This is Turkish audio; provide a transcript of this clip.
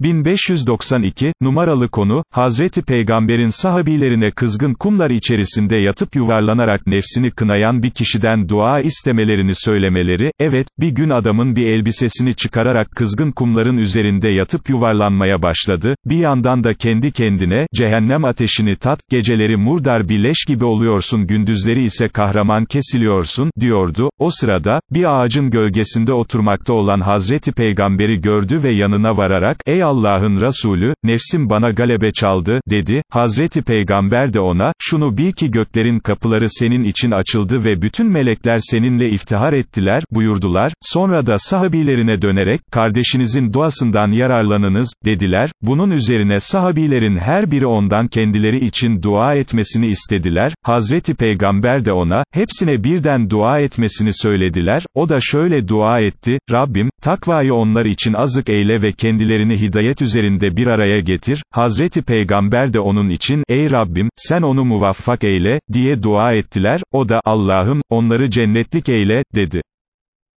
1592, numaralı konu, Hazreti Peygamber'in sahabilerine kızgın kumlar içerisinde yatıp yuvarlanarak nefsini kınayan bir kişiden dua istemelerini söylemeleri, evet, bir gün adamın bir elbisesini çıkararak kızgın kumların üzerinde yatıp yuvarlanmaya başladı, bir yandan da kendi kendine, cehennem ateşini tat, geceleri murdar bir leş gibi oluyorsun gündüzleri ise kahraman kesiliyorsun, diyordu, o sırada, bir ağacın gölgesinde oturmakta olan Hazreti Peygamber'i gördü ve yanına vararak, ey Allah'ın Resulü, nefsim bana galebe çaldı, dedi, Hazreti Peygamber de ona, şunu bil ki göklerin kapıları senin için açıldı ve bütün melekler seninle iftihar ettiler, buyurdular, sonra da sahabilerine dönerek, kardeşinizin duasından yararlanınız, dediler, bunun üzerine sahabilerin her biri ondan kendileri için dua etmesini istediler, Hazreti Peygamber de ona, hepsine birden dua etmesini söylediler, o da şöyle dua etti, Rabbim, takvayı onlar için azık eyle ve kendilerini hidayet üzerinde bir araya getir, Hazreti Peygamber de onun için, ey Rabbim, sen onu muvaffak eyle, diye dua ettiler, o da, Allah'ım, onları cennetlik eyle, dedi.